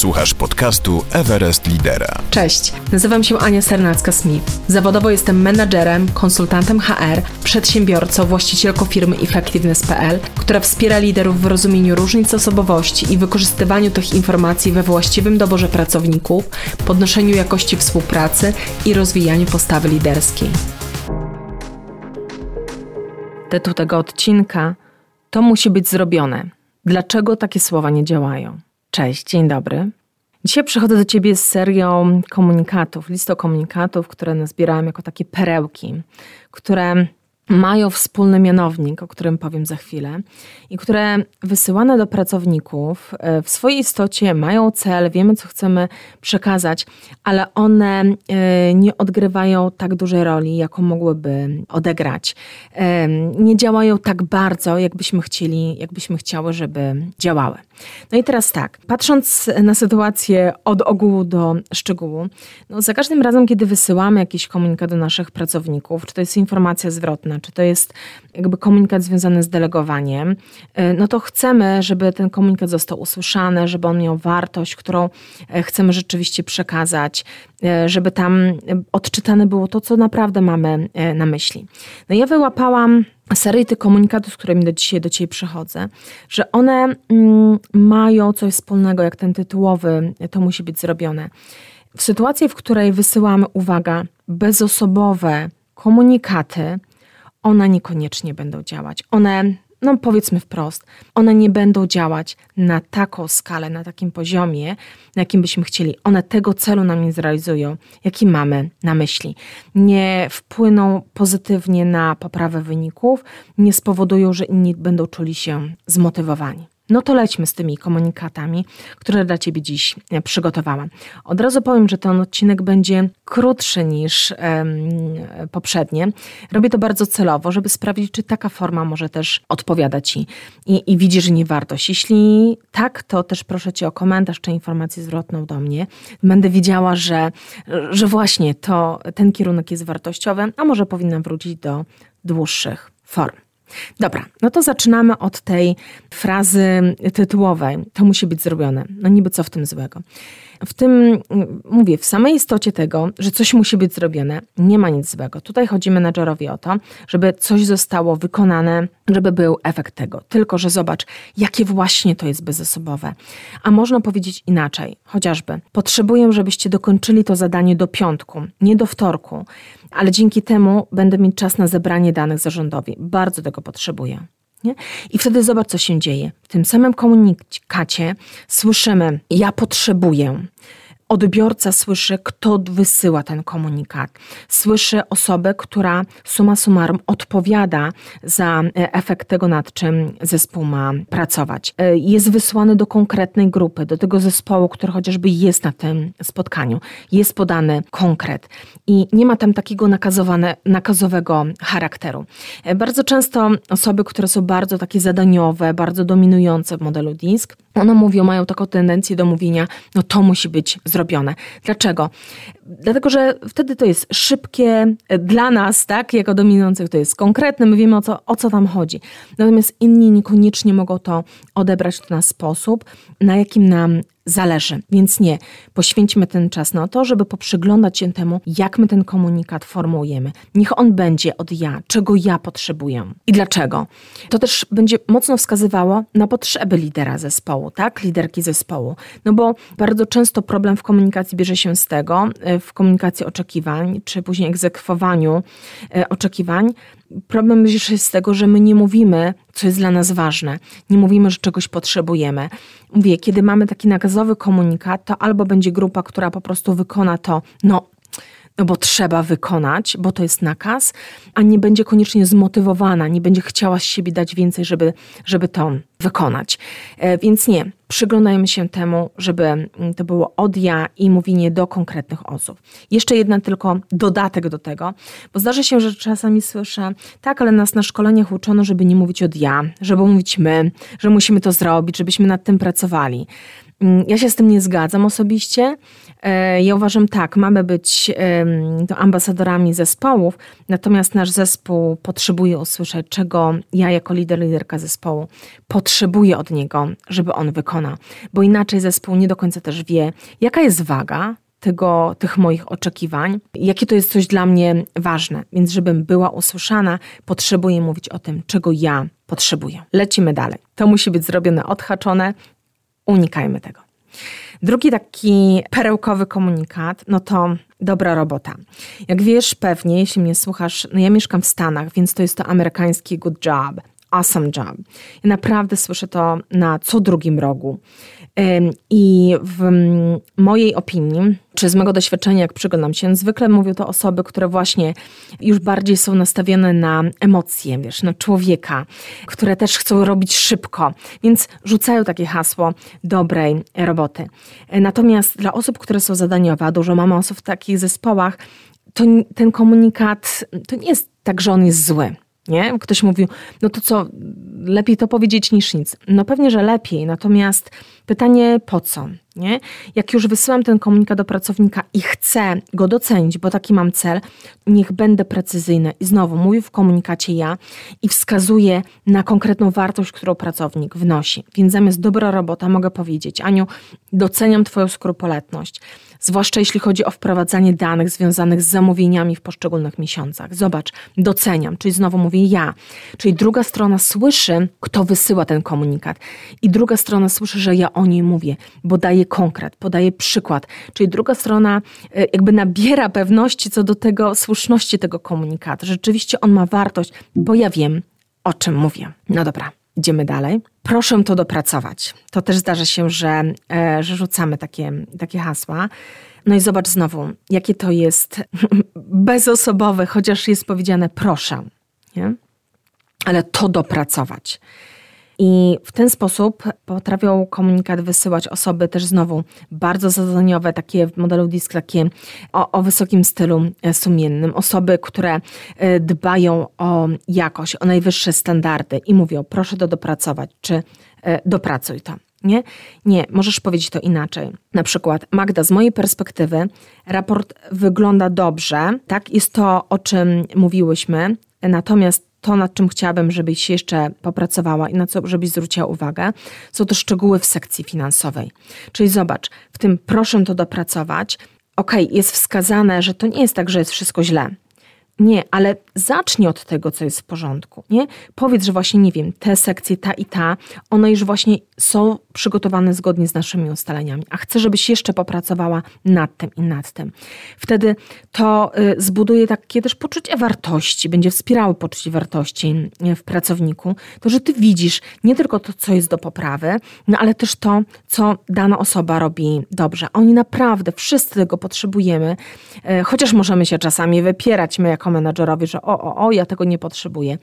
Słuchasz podcastu Everest Lidera. Cześć, nazywam się Ania Sernacka-Smith. Zawodowo jestem menadżerem, konsultantem HR, przedsiębiorcą, właścicielką firmy Effectiveness.pl, która wspiera liderów w rozumieniu różnic osobowości i wykorzystywaniu tych informacji we właściwym doborze pracowników, podnoszeniu jakości współpracy i rozwijaniu postawy liderskiej. Tytuł tego odcinka to musi być zrobione. Dlaczego takie słowa nie działają? Cześć, dzień dobry. Dzisiaj przychodzę do Ciebie z serią komunikatów, listą komunikatów, które nazbierałam jako takie perełki, które mają wspólny mianownik, o którym powiem za chwilę, i które wysyłane do pracowników e, w swojej istocie mają cel, wiemy co chcemy przekazać, ale one e, nie odgrywają tak dużej roli, jaką mogłyby odegrać. E, nie działają tak bardzo, jakbyśmy chcieli, jakbyśmy chciały, żeby działały. No i teraz tak, patrząc na sytuację od ogółu do szczegółu, no za każdym razem, kiedy wysyłamy jakiś komunikat do naszych pracowników, czy to jest informacja zwrotna, czy to jest jakby komunikat związany z delegowaniem, e, no to chcemy, żeby ten komunikat został usłyszany, żeby on miał wartość, którą e, chcemy rzeczywiście przekazać, e, żeby tam odczytane było to, co naprawdę mamy na myśli. No ja wyłapałam serię tych komunikatów, z którymi do dzisiaj do Ciebie przychodzę, że one mm, mają coś wspólnego, jak ten tytułowy, to musi być zrobione. W sytuacji, w której wysyłamy, uwaga, bezosobowe komunikaty, one niekoniecznie będą działać. One, no powiedzmy wprost, one nie będą działać na taką skalę, na takim poziomie, na jakim byśmy chcieli. One tego celu nam nie zrealizują, jaki mamy na myśli. Nie wpłyną pozytywnie na poprawę wyników, nie spowodują, że inni będą czuli się zmotywowani. No to lećmy z tymi komunikatami, które dla Ciebie dziś e, przygotowałam. Od razu powiem, że ten odcinek będzie krótszy niż um, poprzednie. Robię to bardzo celowo, żeby sprawdzić, czy taka forma może też odpowiada Ci i, i widzisz nie wartość. Jeśli tak, to też proszę Cię o komentarz czy informację zwrotną do mnie. Będę widziała, że, że właśnie to, ten kierunek jest wartościowy, a może powinnam wrócić do dłuższych form. Dobra, no to zaczynamy od tej frazy tytułowej. To musi być zrobione. No niby co w tym złego? W tym, mówię, w samej istocie tego, że coś musi być zrobione, nie ma nic złego. Tutaj chodzi menadżerowi o to, żeby coś zostało wykonane, żeby był efekt tego. Tylko, że zobacz, jakie właśnie to jest bezosobowe. A można powiedzieć inaczej, chociażby potrzebuję, żebyście dokończyli to zadanie do piątku, nie do wtorku, ale dzięki temu będę mieć czas na zebranie danych zarządowi. Bardzo tego potrzebuję. Nie? I wtedy zobacz, co się dzieje. W tym samym komunikacie słyszymy: Ja potrzebuję odbiorca słyszy, kto wysyła ten komunikat. Słyszy osobę, która suma summarum odpowiada za e, efekt tego, nad czym zespół ma pracować. E, jest wysłany do konkretnej grupy, do tego zespołu, który chociażby jest na tym spotkaniu. Jest podany konkret i nie ma tam takiego nakazowego charakteru. E, bardzo często osoby, które są bardzo takie zadaniowe, bardzo dominujące w modelu DISC, one mówią, mają taką tendencję do mówienia, no to musi być zrobione. Dlaczego? Dlatego, że wtedy to jest szybkie dla nas, tak, jako dominujących to jest konkretne, my wiemy o co, o co tam chodzi. Natomiast inni niekoniecznie mogą to odebrać ten sposób, na jakim nam zależy. Więc nie, poświęćmy ten czas na to, żeby poprzyglądać się temu, jak my ten komunikat formułujemy. Niech on będzie od ja, czego ja potrzebuję i dlaczego. To też będzie mocno wskazywało na potrzeby lidera zespołu, tak? Liderki zespołu. No bo bardzo często problem w komunikacji bierze się z tego, e, w komunikacji oczekiwań, czy później egzekwowaniu e, oczekiwań, problem bierze się z tego, że my nie mówimy, co jest dla nas ważne. Nie mówimy, że czegoś potrzebujemy. Mówię, kiedy mamy taki nakazowy komunikat, to albo będzie grupa, która po prostu wykona to, no no bo trzeba wykonać, bo to jest nakaz, a nie będzie koniecznie zmotywowana, nie będzie chciała z siebie dać więcej, żeby, żeby to wykonać. E, więc nie, przyglądajmy się temu, żeby mm, to było od ja i mówienie do konkretnych osób. Jeszcze jedna tylko dodatek do tego, bo zdarza się, że czasami słyszę, tak, ale nas na szkoleniach uczono, żeby nie mówić od ja, żeby mówić my, że musimy to zrobić, żebyśmy nad tym pracowali. Mm, ja się z tym nie zgadzam osobiście. E, ja uważam tak, mamy być ambasadorami zespołów, natomiast nasz zespół potrzebuje usłyszeć, czego ja jako lider, liderka zespołu potrzebuję potrzebuję od niego, żeby on wykonał, bo inaczej zespół nie do końca też wie, jaka jest waga tego, tych moich oczekiwań, jakie to jest coś dla mnie ważne. Więc, żebym była usłyszana, potrzebuję mówić o tym, czego ja potrzebuję. Lecimy dalej. To musi być zrobione, odhaczone. Unikajmy tego. Drugi taki perełkowy komunikat, no to dobra robota. Jak wiesz pewnie, jeśli mnie słuchasz, no ja mieszkam w Stanach, więc to jest to amerykański good job, awesome job. Ja naprawdę słyszę to na co drugim rogu. I w mojej opinii, czy z mojego doświadczenia, jak przyglądam się, zwykle mówią to osoby, które właśnie już bardziej są nastawione na emocje, wiesz, na człowieka, które też chcą robić szybko, więc rzucają takie hasło dobrej roboty. Natomiast dla osób, które są zadaniowe, dużo mamy osób w takich zespołach, to ten komunikat to nie jest tak, że on jest zły. Nie? Ktoś mówił, no to co, lepiej to powiedzieć niż nic. No pewnie, że lepiej, natomiast pytanie po co? Nie? Jak już wysyłam ten komunikat do pracownika i chcę go docenić, bo taki mam cel, niech będę precyzyjny. I znowu mówię w komunikacie ja i wskazuję na konkretną wartość, którą pracownik wnosi. Więc zamiast dobra robota mogę powiedzieć, Aniu, doceniam Twoją skrupulatność zwłaszcza jeśli chodzi o wprowadzanie danych związanych z zamówieniami w poszczególnych miesiącach. Zobacz, doceniam, czyli znowu mówię ja, czyli druga strona słyszy, kto wysyła ten komunikat i druga strona słyszy, że ja o niej mówię, bo daję konkret, podaję przykład, czyli druga strona e, jakby nabiera pewności co do tego, słuszności tego komunikatu. Rzeczywiście on ma wartość, bo ja wiem, o czym mówię. No dobra. Idziemy dalej. Proszę to dopracować. To też zdarza się, że, e, że rzucamy takie, takie hasła. No i zobacz znowu, jakie to jest bezosobowe, chociaż jest powiedziane proszę. Nie? Ale to dopracować. I w ten sposób potrafią komunikat wysyłać osoby też znowu bardzo zadaniowe, takie w modelu DISK, takie o, o wysokim stylu e, sumiennym. Osoby, które e, dbają o jakość, o najwyższe standardy i mówią, proszę to dopracować, czy e, dopracuj to. Nie? Nie, możesz powiedzieć to inaczej. Na przykład, Magda, z mojej perspektywy raport wygląda dobrze, tak? Jest to, o czym mówiłyśmy, natomiast to, nad czym chciałabym, żebyś jeszcze popracowała i na co żebyś zwróciła uwagę, są to szczegóły w sekcji finansowej. Czyli zobacz, w tym proszę to dopracować. Ok, jest wskazane, że to nie jest tak, że jest wszystko źle. Nie, ale zacznij od tego, co jest w porządku. Nie? Powiedz, że właśnie, nie wiem, te sekcje, ta i ta, one już właśnie są przygotowane zgodnie z naszymi ustaleniami, a chcę, żebyś jeszcze popracowała nad tym i nad tym. Wtedy to y, zbuduje takie też poczucie wartości, będzie wspierało poczucie wartości y, w pracowniku. To, że ty widzisz nie tylko to, co jest do poprawy, no ale też to, co dana osoba robi dobrze. Oni naprawdę, wszyscy tego potrzebujemy, y, chociaż możemy się czasami wypierać my jako menadżerowie, że o, o, o, ja tego nie potrzebuję.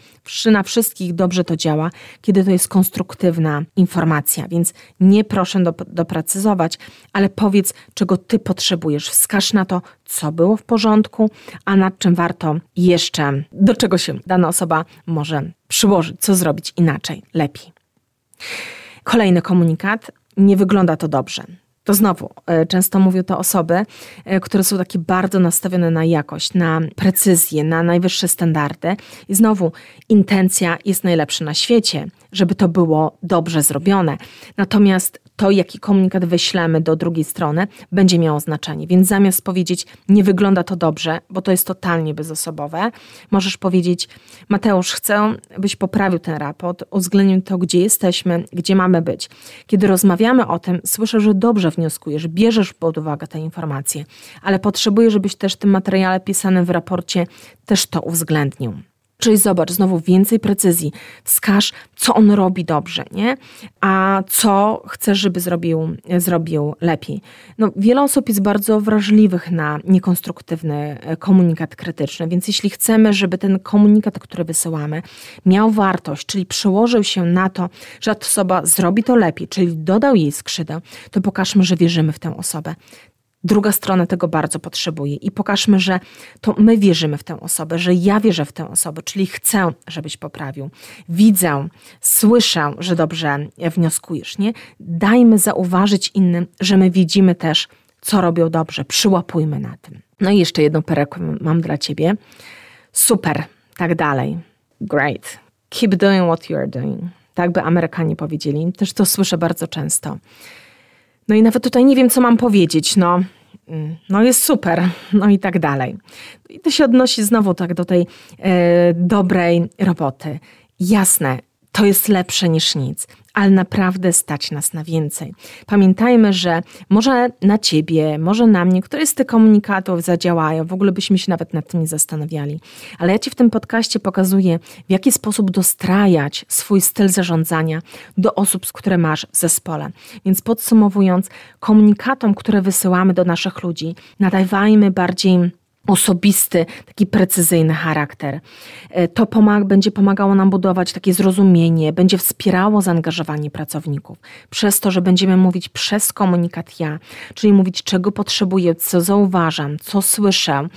Na wszystkich dobrze to działa, kiedy to jest konstruktywna informacja, więc nie proszę do, doprecyzować, ale powiedz, czego ty potrzebujesz. Wskaż na to, co było w porządku, a nad czym warto jeszcze, do czego się dana osoba może przyłożyć, co zrobić inaczej, lepiej. Kolejny komunikat. Nie wygląda to dobrze. To znowu, e, często mówią to osoby, e, które są takie bardzo nastawione na jakość, na precyzję, na najwyższe standardy. I znowu, intencja jest najlepsza na świecie, żeby to było dobrze zrobione. Natomiast to, jaki komunikat wyślemy do drugiej strony, będzie miało znaczenie. Więc zamiast powiedzieć, nie wygląda to dobrze, bo to jest totalnie bezosobowe, możesz powiedzieć, Mateusz, chcę, byś poprawił ten raport, uwzględnił to, gdzie jesteśmy, gdzie mamy być. Kiedy rozmawiamy o tym, słyszę, że dobrze wnioskujesz, bierzesz pod uwagę te informacje, ale potrzebuję, żebyś też w tym materiale pisanym w raporcie też to uwzględnił. Czyli zobacz, znowu więcej precyzji. Wskaż, co on robi dobrze, nie? A co chcesz, żeby zrobił, zrobił lepiej. No, wiele osób jest bardzo wrażliwych na niekonstruktywny e, komunikat krytyczny, więc jeśli chcemy, żeby ten komunikat, który wysyłamy, miał wartość, czyli przełożył się na to, że ta osoba zrobi to lepiej, czyli dodał jej skrzydeł, to pokażmy, że wierzymy w tę osobę druga strona tego bardzo potrzebuje i pokażmy, że to my wierzymy w tę osobę, że ja wierzę w tę osobę, czyli chcę, żebyś poprawił. Widzę, słyszę, że dobrze wnioskujesz, nie? Dajmy zauważyć innym, że my widzimy też, co robią dobrze. Przyłapujmy na tym. No i jeszcze jedną perełkę mam dla ciebie. Super, tak dalej. Great. Keep doing what you are doing. tak by Amerykanie powiedzieli. Też to słyszę bardzo często. No i nawet tutaj nie wiem, co mam powiedzieć. No, mm, no jest super, no i tak dalej. I to się odnosi znowu tak do tej e, dobrej roboty. Jasne, to jest lepsze niż nic, ale naprawdę stać nas na więcej. Pamiętajmy, że może na ciebie, może na mnie, które z tych komunikatów zadziałają, w ogóle byśmy się nawet nad tym nie zastanawiali. Ale ja ci w tym podcaście pokazuję, w jaki sposób dostrajać swój styl zarządzania do osób, z które masz w zespole. Więc podsumowując, komunikatom, które wysyłamy do naszych ludzi, nadawajmy bardziej osobisty, taki precyzyjny charakter. E, to pomag będzie pomagało nam budować takie zrozumienie, będzie wspierało zaangażowanie pracowników. Przez to, że będziemy mówić przez komunikat ja, czyli mówić czego potrzebuję, co zauważam, co słyszę,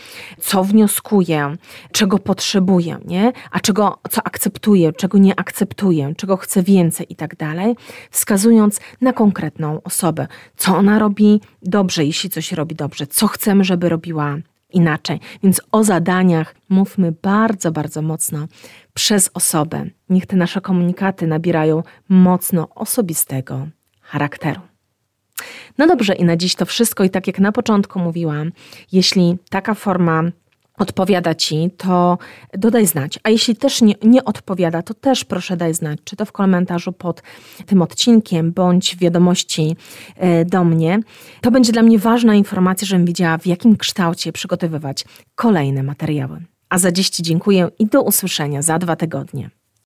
co wnioskuję, czego potrzebuję, nie? a czego, co akceptuję, czego nie akceptuję, czego chcę więcej i tak dalej, wskazując na konkretną osobę, co ona robi dobrze, jeśli coś robi dobrze, co chcemy, żeby robiła inaczej. Więc o zadaniach mówmy bardzo, bardzo mocno przez osobę. Niech te nasze komunikaty nabierają mocno osobistego charakteru. No dobrze, i na dziś to wszystko. I tak jak na początku mówiłam, jeśli taka forma odpowiada ci, to dodaj znać. A jeśli też nie, nie odpowiada, to też proszę daj znać, czy to w komentarzu pod tym odcinkiem, bądź w wiadomości e, do mnie. To będzie dla mnie ważna informacja, żebym wiedziała, w jakim kształcie przygotowywać kolejne materiały. A za dziś Ci dziękuję i do usłyszenia za dwa tygodnie.